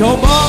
Toba